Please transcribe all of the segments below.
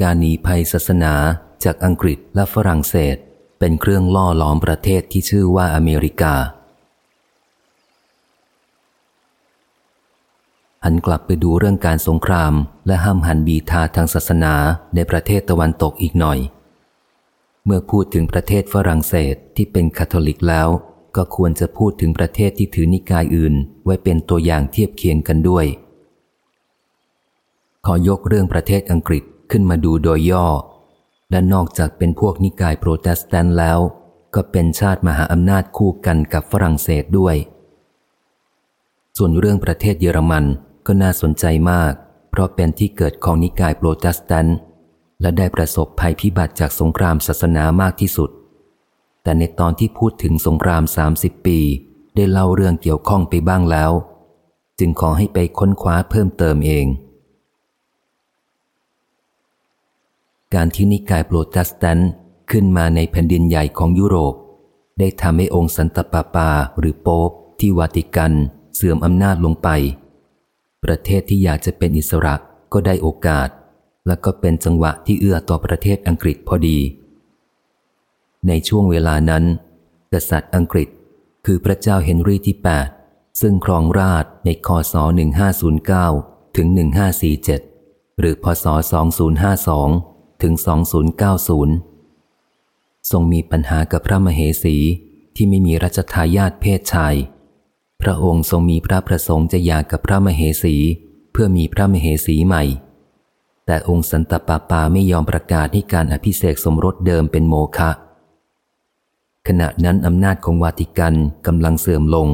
การหนีภัยศาสนาจากอังกฤษและฝรั่งเศส เป็นเครื่องล่อหลอมประเทศที่ชื่อว่าอเมริกา หันกลับไปดูเรื่องการสงคราม และห้ามหันบีทาทางศาสนาในประเทศตะวันตกอีกหน่อย เมื่อพูดถึงประเทศฝรั่งเศสที่เป็นคาทอลิกแล้ว ก็ควรจะพูดถึงประเทศที่ถือนิกายอื่น ไว้เป็นตัวอย่างเทียบเคียงกันด้วย ขอยกเรื่องประเทศอังกฤษ ขึ้นมาดูโดยย่อ และนอกจากเป็นพวกนิกายโปรเตสแตนต์แล้ว ก็เป็นชาติมหาอำนาจคู่กันกับฝรั่งเศสด้วย ส่วนเรื่องประเทศเยอรมันก็น่าสนใจมาก เพราะเป็นที่เกิดของนิกายโปรเตสแตนต์และได้ประสบภัยพิบัติจากสงครามศาสนามากที่สุด แต่ในตอนที่พูดถึงสงคราม 30 ปี ได้เล่าเรื่องเกี่ยวข้องไปบ้างแล้ว จึงขอให้ไปค้นคว้าเพิ่มเติมเอง การที่นิกายโปรเตสแตนต์ขึ้นมาในแผ่นดินใหญ่ของยุโรป ได้ทำให้องค์สันตปาปาหรือโป๊ปที่วาติกันเสื่อมอำนาจลงไป ประเทศที่อยากจะเป็นอิสระก็ได้โอกาส และก็เป็นจังหวะที่เอื้อต่อประเทศอังกฤษพอดี ในช่วงเวลานั้น กษัตริย์อังกฤษ คือพระเจ้าเฮนรีที่ 8 ซึ่งครองราชในคศ 1509 ถึง 1547 หรือพศ 2052 ถึง 2090 ทรงมีปัญหากับพระมเหสีที่ไม่มีรัชทายาทเพศชาย พระองค์ทรงมีพระประสงค์จะหย่ากับพระมเหสีเพื่อมีพระมเหสีใหม่ แต่องค์สันตปาปาไม่ยอมประกาศให้การอภิเษกสมรสเดิมเป็นโมฆะขณะนั้นอำนาจของวาติกันกำลังเสื่อมลง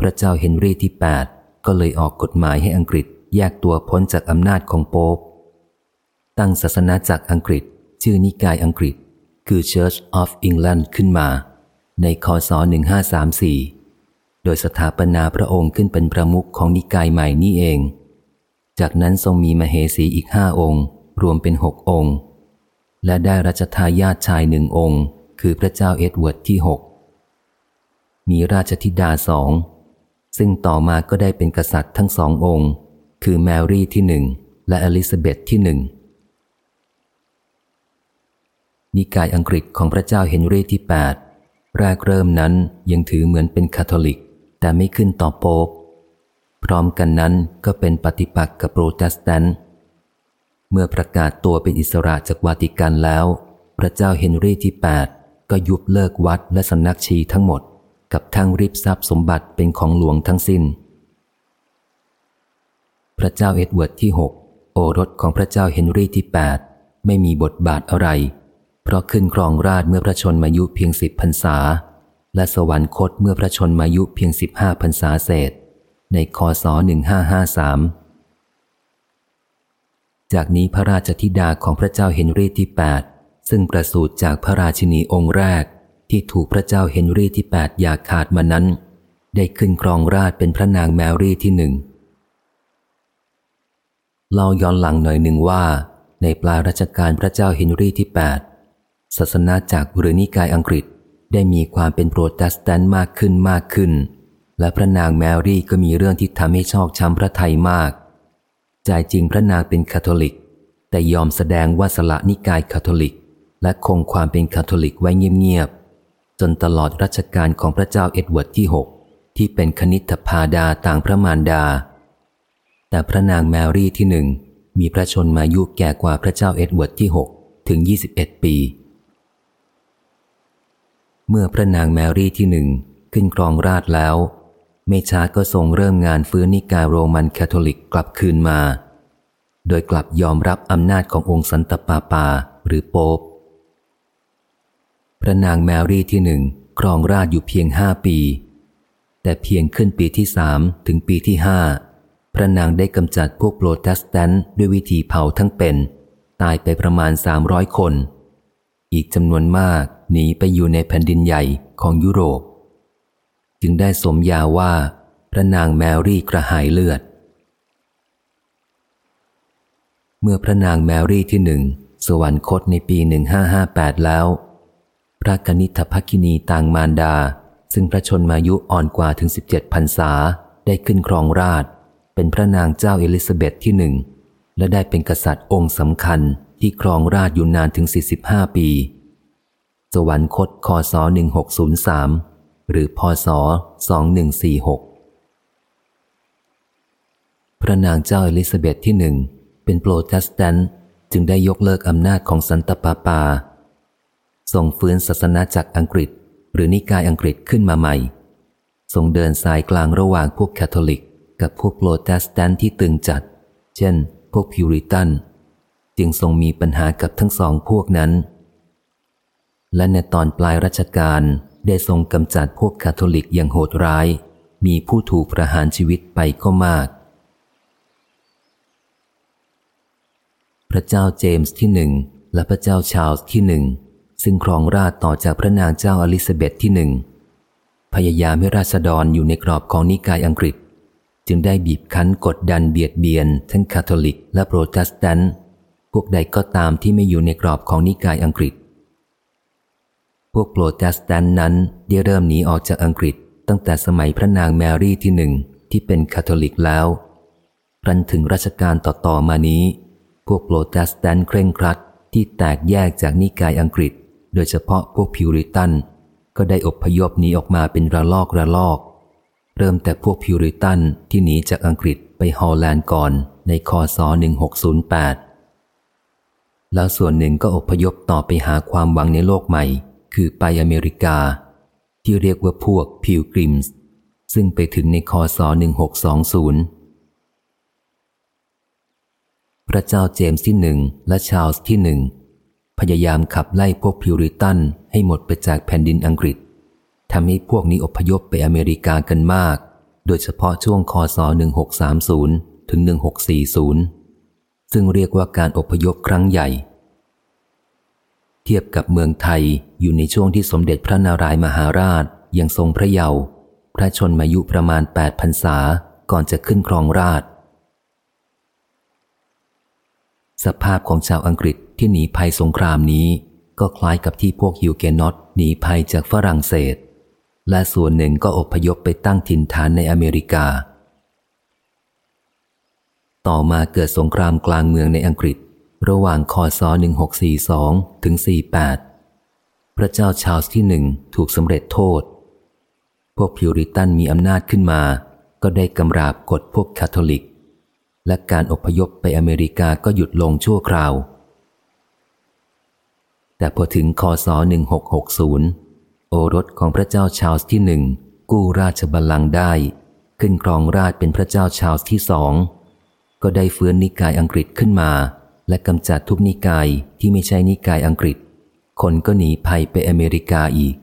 พระเจ้าเฮนรีที่ 8 ก็เลยออกกฎหมายให้อังกฤษแยกตัวพ้นจากอำนาจของโป๊ป ตั้งศาสนาจากอังกฤษ ชื่อนิกายอังกฤษ คือ Church of England ขึ้นมา ในคศ 1534 โดยสถาปนาพระองค์ขึ้นเป็นประมุขของนิกายใหม่นี่เอง จากนั้นทรงมีมเหสีอีกห้าองค์ รวมเป็นหกองค์ และได้รัชทายาทชายหนึ่งองค์ คือพระเจ้าเอ็ดเวิร์ดที่หกมีราชธิดาสองซึ่งต่อมาก็ได้เป็นกษัตริย์ทั้งสององค์ คือแมรี่ที่หนึ่งและอลิซาเบธที่หนึ่ง นิกายอังกฤษของพระเจ้าเฮนรีที่แปดแรกเริ่มนั้นยังถือเหมือนเป็นคาทอลิก แต่ไม่ขึ้นต่อโป๊ปพร้อมกันนั้นก็เป็นปฏิปักษ์กับโปรเตสแตนต์เมื่อประกาศตัวเป็นอิสระจากวาติกันแล้ว พระเจ้าเฮนรีที่ 8 ก็ยุบเลิกวัดและสำนักชีทั้งหมด กับทั้งริบทรัพย์สมบัติเป็นของหลวงทั้งสิ้น พระเจ้าเอ็ดเวิร์ดที่ 6 โอรสของพระเจ้าเฮนรีที่ 8 ไม่มีบทบาทอะไร เพราะขึ้นครองราชย์เมื่อพระชนมายุเพียงสิบพรรษา และสวรรคตเมื่อพระชนมายุเพียงสิบห้าพรรษาเศษ ในคศ1553 จากนี้พระราชธิดาของพระเจ้าเฮนรีที่ 8 ซึ่งประสูติจากพระราชินีองค์แรกที่ถูกพระเจ้าเฮนรีที่ 8 อยากขาดมานั้น ได้ขึ้นครองราชเป็นพระนางแมรี่ที่หนึ่งเล่าย้อนหลังหน่อยหนึ่งว่า ในปลายรัชกาลพระเจ้าเฮนรีที่ 8 ศาสนาจากหรือนิกายอังกฤษได้มีความเป็นโปรเตสแตนต์มากขึ้นมากขึ้น และพระนางแมรี่ก็มีเรื่องที่ทำให้ชอกช้ำพระทัยมากใจจริงพระนางเป็นคาทอลิก แต่ยอมแสดงว่าสละนิกายคาทอลิก และคงความเป็นคาทอลิกไว้เงียบๆจนตลอดรัชกาลของพระเจ้าเอ็ดเวิร์ดที่6ที่เป็นกนิษฐภาดาต่างพระมารดา แต่พระนางแมรี่ที่หนึ่งมีพระชนมายุแก่กว่าพระเจ้าเอ็ดเวิร์ดที่6ถึง 21 ปี เมื่อพระนางแมรี่ที่หนึ่งขึ้นครองราชย์แล้ว ไม่ช้าก็ทรงเริ่มงานฟื้นนิกายโรมันคาทอลิกกลับคืนมา โดยกลับยอมรับอำนาจขององค์สันตปาปาหรือโป๊ปพระนางแมรี่ที่หนึ่งครองราชย์อยู่เพียงห้าปี แต่เพียงขึ้นปีที่สามถึงปีที่ห้าพระนางได้กำจัดพวกโปรเตสแตนต์ด้วยวิธีเผาทั้งเป็น ตายไปประมาณสามร้อยคน อีกจำนวนมาก หนีไปอยู่ในแผ่นดินใหญ่ของยุโรป จึงได้สมญาว่าพระนางแมรี่กระหายเลือด เมื่อพระนางแมรี่ที่หนึ่งสวรรคตในปี 1558 แล้ว พระกนิษฐภกินีต่างมารดา ซึ่งพระชนมายุอ่อนกว่าถึง 17พรรษาได้ขึ้นครองราช เป็นพระนางเจ้าเอลิซาเบธที่หนึ่งและได้เป็นกษัตริย์องค์สำคัญที่ครองราชย์อยู่นานถึง 45 ปี สวรรคตคศ1603 หรือพศ 2146 พระนางเจ้าอลิซาเบธที่หนึ่งเป็นโปรเตสแตนต์จึงได้ยกเลิกอำนาจของสันตปาปา ทรงฟื้นศาสนจักรอังกฤษ หรือนิกายอังกฤษขึ้นมาใหม่ ทรงเดินสายกลางระหว่างพวกคาทอลิก กับพวกโปรเตสแตนต์ที่ตึงจัด เช่น พวกพิวริตัน จึงทรงมีปัญหากับทั้งสองพวกนั้น และในตอนปลายรัชกาลได้ทรงกำจัดพวกคาทอลิกอย่างโหดร้าย มีผู้ถูกประหารชีวิตไปก็มาก พระเจ้าเจมส์ที่หนึ่งและพระเจ้าชาลส์ที่หนึ่งซึ่งครองราชย์ต่อจากพระนางเจ้าอลิซาเบธที่หนึ่งพยายามให้ราษฎรอยู่ในกรอบของนิกายอังกฤษ จึงได้บีบคั้นกดดันเบียดเบียน ทั้งคาทอลิกและโปรเตสแตนต์พวกใดก็ตามที่ไม่อยู่ในกรอบของนิกายอังกฤษ พวกโปรเตสแตนต์นั้นได้เริ่มหนีออกจากอังกฤษตั้งแต่สมัยพระนางแมรี่ที่หนึ่งที่เป็นคาทอลิกแล้วครั้นถึงรัชกาลต่อๆมานี้ พวกโปรเตสแตนต์เคร่งครัดที่แตกแยกจากนิกายอังกฤษ โดยเฉพาะพวกพิวริตัน ก็ได้อบพยพหนีออกมาเป็นระลอกระลอก เริ่มแต่พวกพิวริตันที่หนีจากอังกฤษไปฮอลแลนด์ก่อนในคศ 1608 แล้วส่วนหนึ่งก็อบพยพต่อไปหาความหวังในโลกใหม่ คือไปอเมริกา ที่เรียกว่าพวกพิลกริมส์ซึ่งไปถึงในคศ 1620 พระเจ้าเจมส์ที่หนึ่งและชาลส์ที่หนึ่งพยายามขับไล่พวกพิวริตันให้หมดไปจากแผ่นดินอังกฤษทำให้พวกนี้อพยพไปอเมริกากันมาก โดยเฉพาะช่วงคศ 1630 ถึง 1640 ซึ่งเรียกว่าการอพยพครั้งใหญ่ เทียบกับเมืองไทยอยู่ในช่วงที่สมเด็จพระนารายมหาราชยังทรงพระเยาว์พระชนมายุประมาณ8พรรษาก่อนจะขึ้นครองราช สภาพของชาวอังกฤษที่หนีภัยสงครามนี้ ก็คล้ายกับที่พวกฮิวเกนอตหนีภัยจากฝรั่งเศส และส่วนหนึ่งก็อพยพไปตั้งถิ่นฐานในอเมริกา ต่อมาเกิดสงครามกลางเมืองในอังกฤษ ระหว่างคศ1642 ถึง 48 พระเจ้าชาลส์ที่หนึ่งถูกสำเร็จโทษ พวกพิวริตันมีอำนาจขึ้นมา ก็ได้กำราบกดพวกคาทอลิก และการอพยพไปอเมริกาก็หยุดลงชั่วคราว แต่พอถึงคศ1660 โอรสของพระเจ้าชาลส์ที่หนึ่งกู้ราชบัลลังก์ได้ ขึ้นครองราชเป็นพระเจ้าชาลส์ที่สองก็ได้เฟื้นนิกายอังกฤษขึ้นมา และกำจัดทุกนิกายที่ไม่ใช่นิกายอังกฤษ คนก็หนีภัยไปอเมริกาอีก